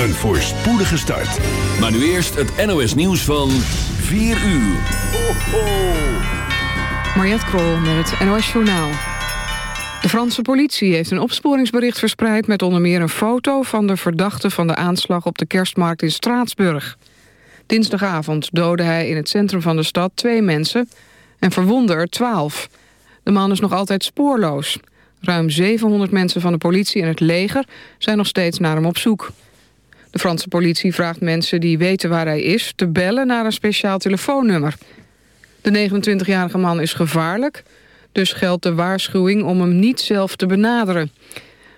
Een voorspoedige start. Maar nu eerst het NOS nieuws van 4 uur. Ho, ho. Mariette Krol met het NOS Journaal. De Franse politie heeft een opsporingsbericht verspreid... met onder meer een foto van de verdachte van de aanslag op de kerstmarkt in Straatsburg. Dinsdagavond doodde hij in het centrum van de stad twee mensen... en verwondde er twaalf. De man is nog altijd spoorloos. Ruim 700 mensen van de politie en het leger zijn nog steeds naar hem op zoek. De Franse politie vraagt mensen die weten waar hij is... te bellen naar een speciaal telefoonnummer. De 29-jarige man is gevaarlijk... dus geldt de waarschuwing om hem niet zelf te benaderen.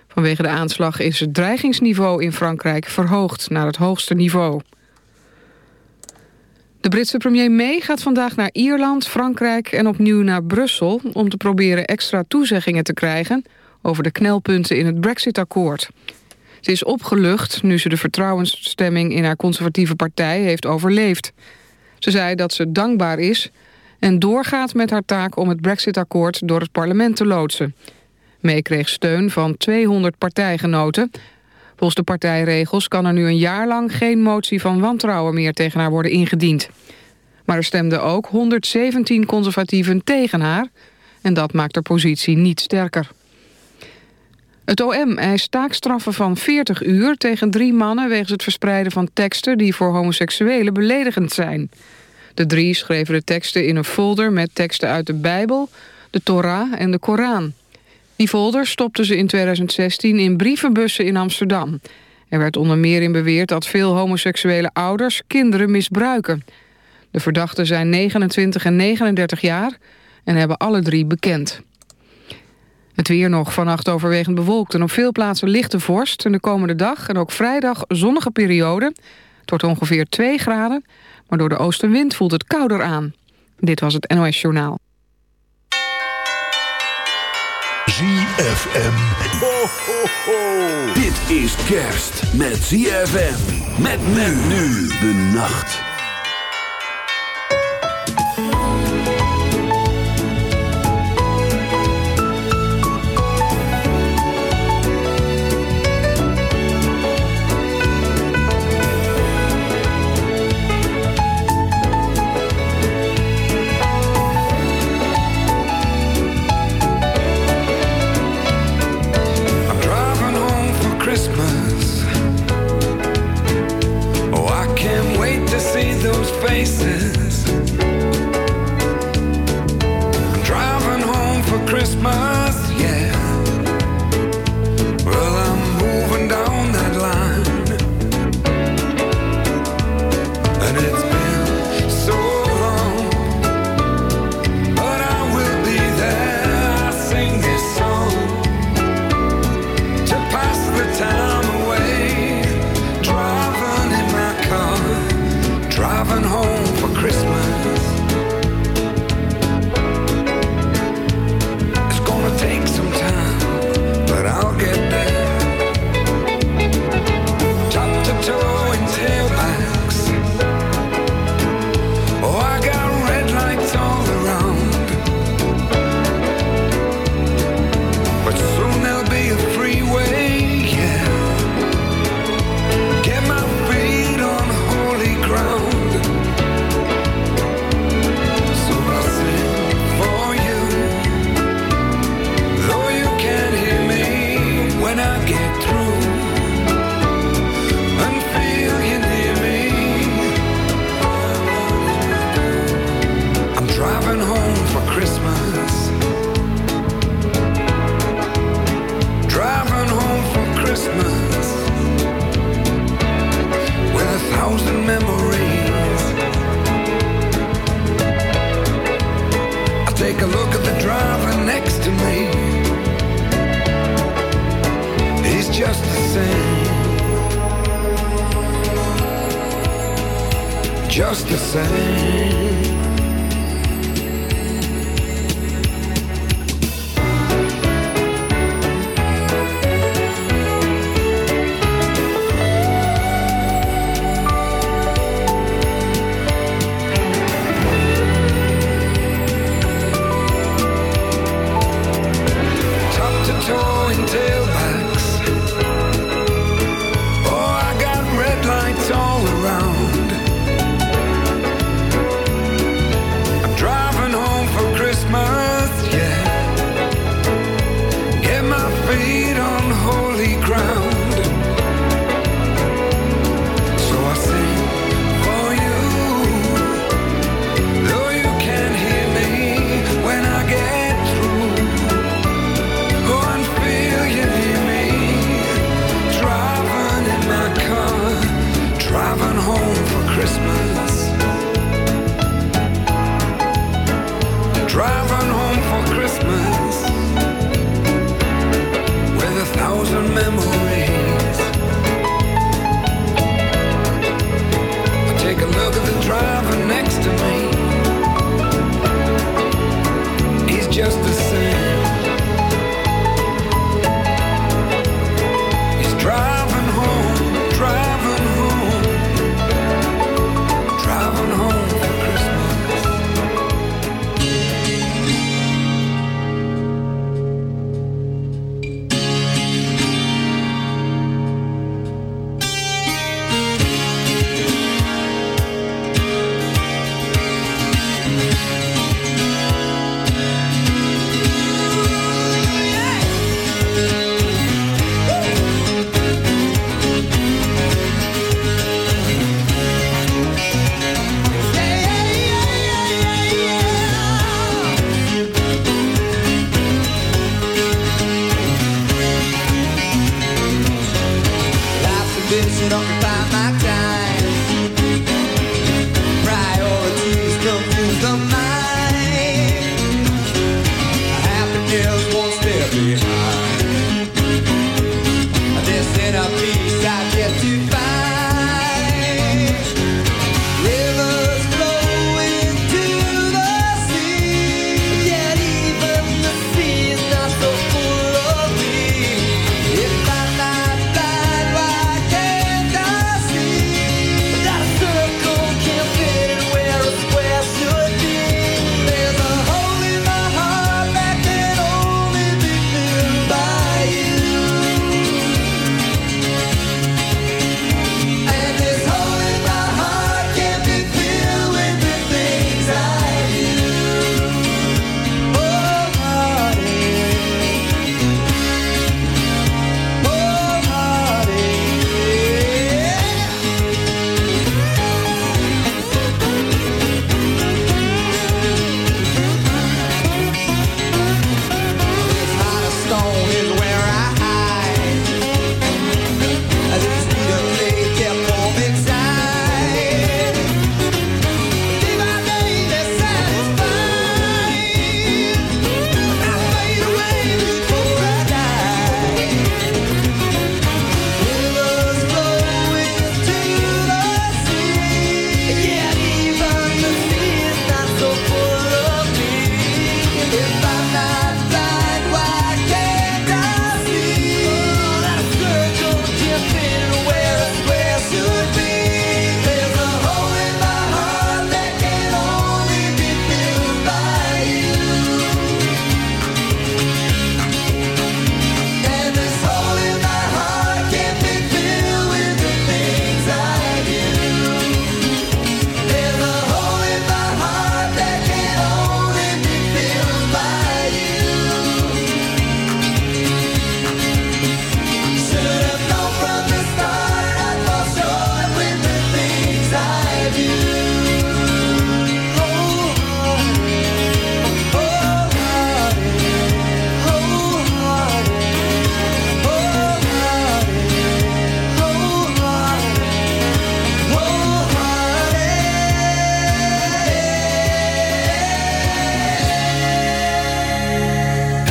Vanwege de aanslag is het dreigingsniveau in Frankrijk verhoogd... naar het hoogste niveau. De Britse premier May gaat vandaag naar Ierland, Frankrijk en opnieuw naar Brussel... om te proberen extra toezeggingen te krijgen over de knelpunten in het Brexit-akkoord. Ze is opgelucht nu ze de vertrouwensstemming in haar conservatieve partij heeft overleefd. Ze zei dat ze dankbaar is en doorgaat met haar taak om het Brexit-akkoord door het parlement te loodsen. May kreeg steun van 200 partijgenoten. Volgens de partijregels kan er nu een jaar lang geen motie van wantrouwen meer tegen haar worden ingediend. Maar er stemden ook 117 conservatieven tegen haar en dat maakt haar positie niet sterker. Het OM eist taakstraffen van 40 uur tegen drie mannen... wegens het verspreiden van teksten die voor homoseksuelen beledigend zijn. De drie schreven de teksten in een folder met teksten uit de Bijbel... de Torah en de Koran. Die folder stopten ze in 2016 in brievenbussen in Amsterdam. Er werd onder meer in beweerd dat veel homoseksuele ouders kinderen misbruiken. De verdachten zijn 29 en 39 jaar en hebben alle drie bekend. Het weer nog vannacht overwegend bewolkt en op veel plaatsen lichte vorst. En de komende dag en ook vrijdag zonnige periode. Het wordt ongeveer 2 graden, maar door de oostenwind voelt het kouder aan. Dit was het NOS Journaal. ZFM. Ho, ho, ho. Dit is kerst met ZFM. Met men nu de nacht.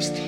Ze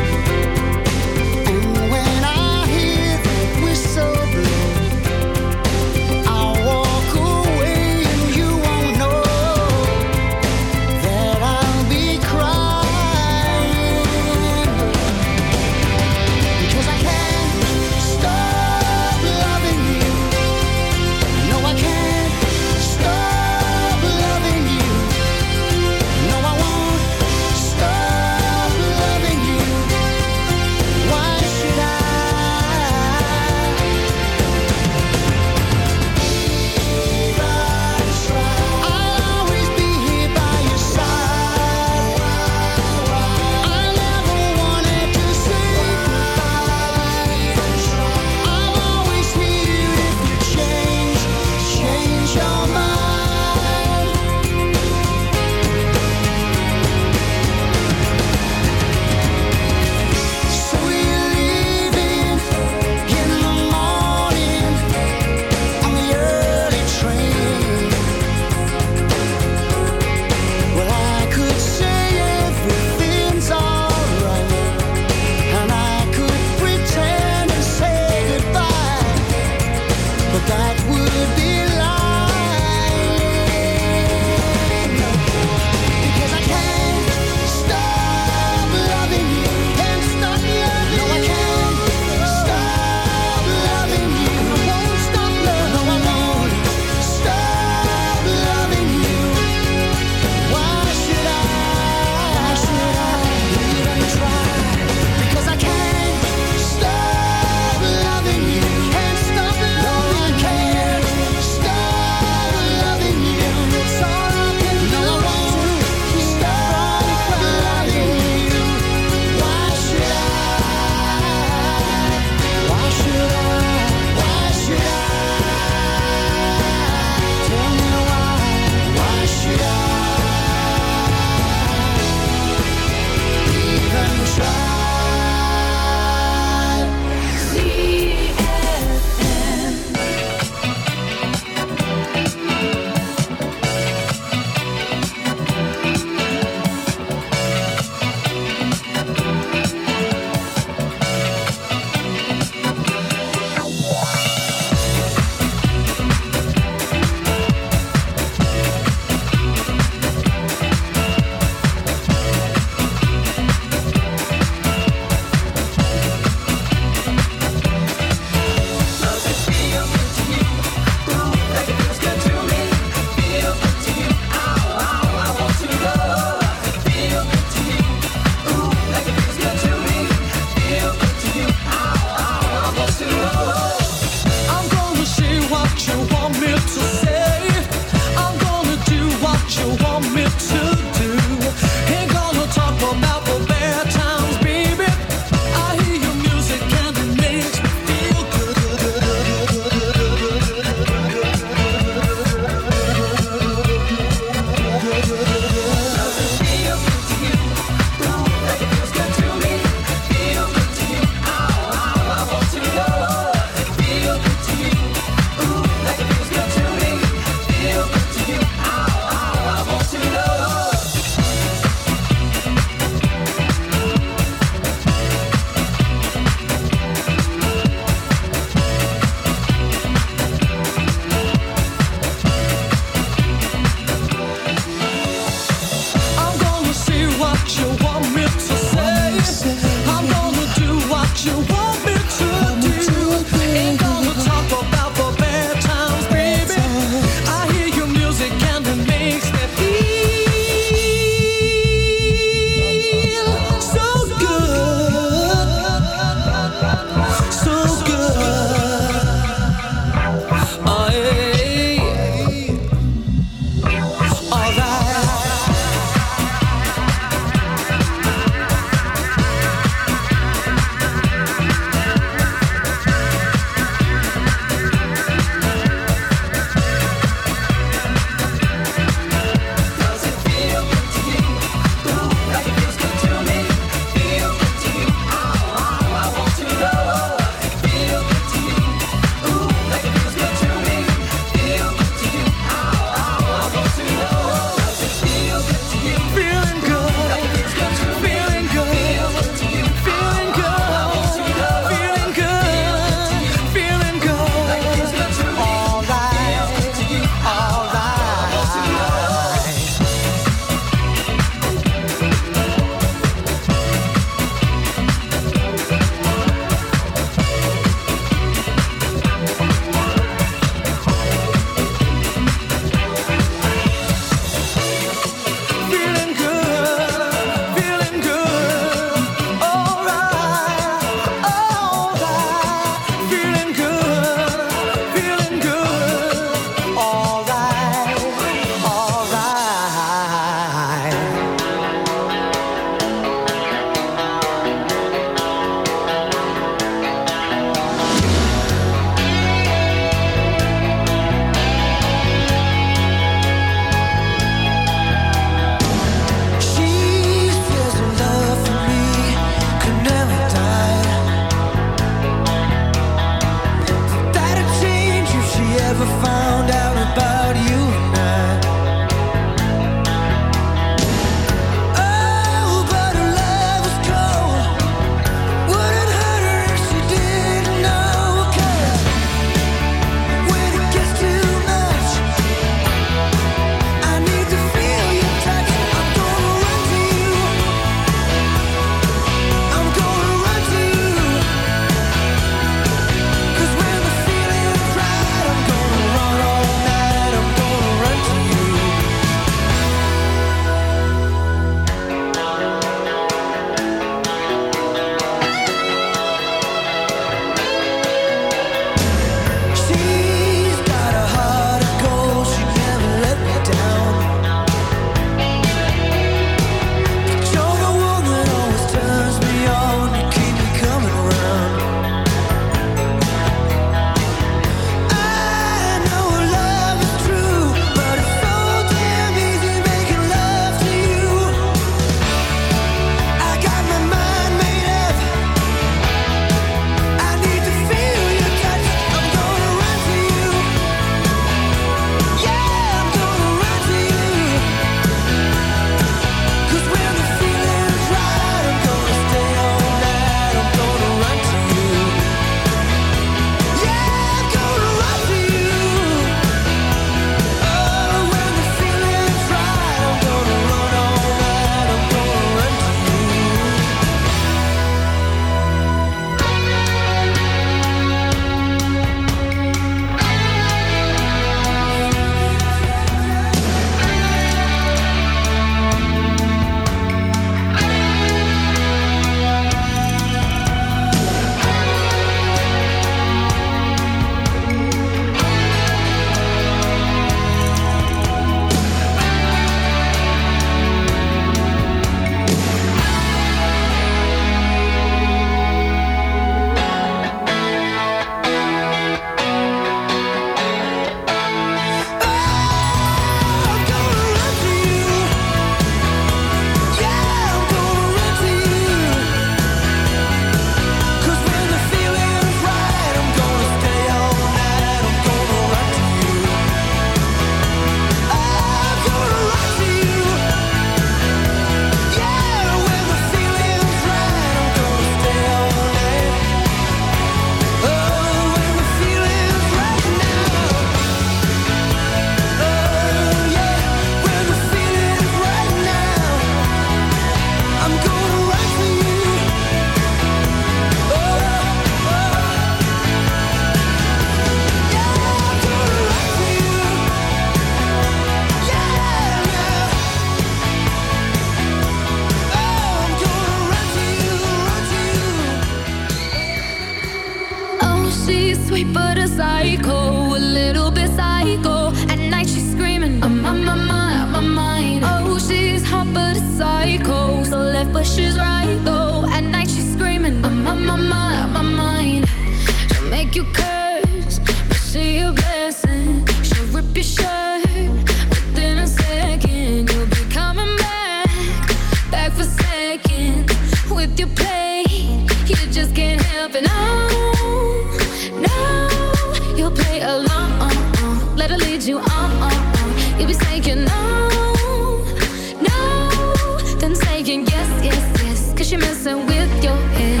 saying yes, yes, yes, cause you're messing with your head.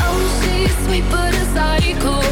Oh, she's sweet but a psycho. Oh.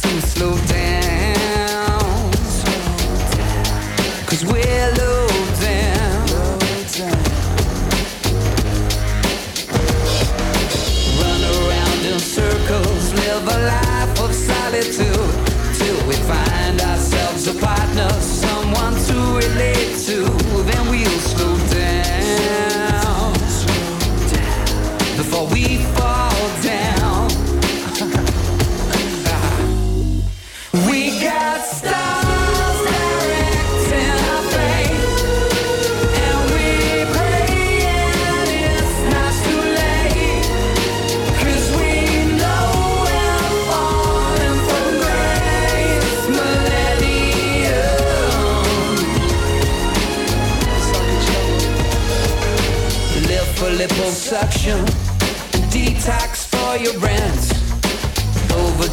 too slow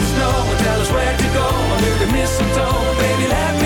And tell us where to go under the mistletoe. Baby, let me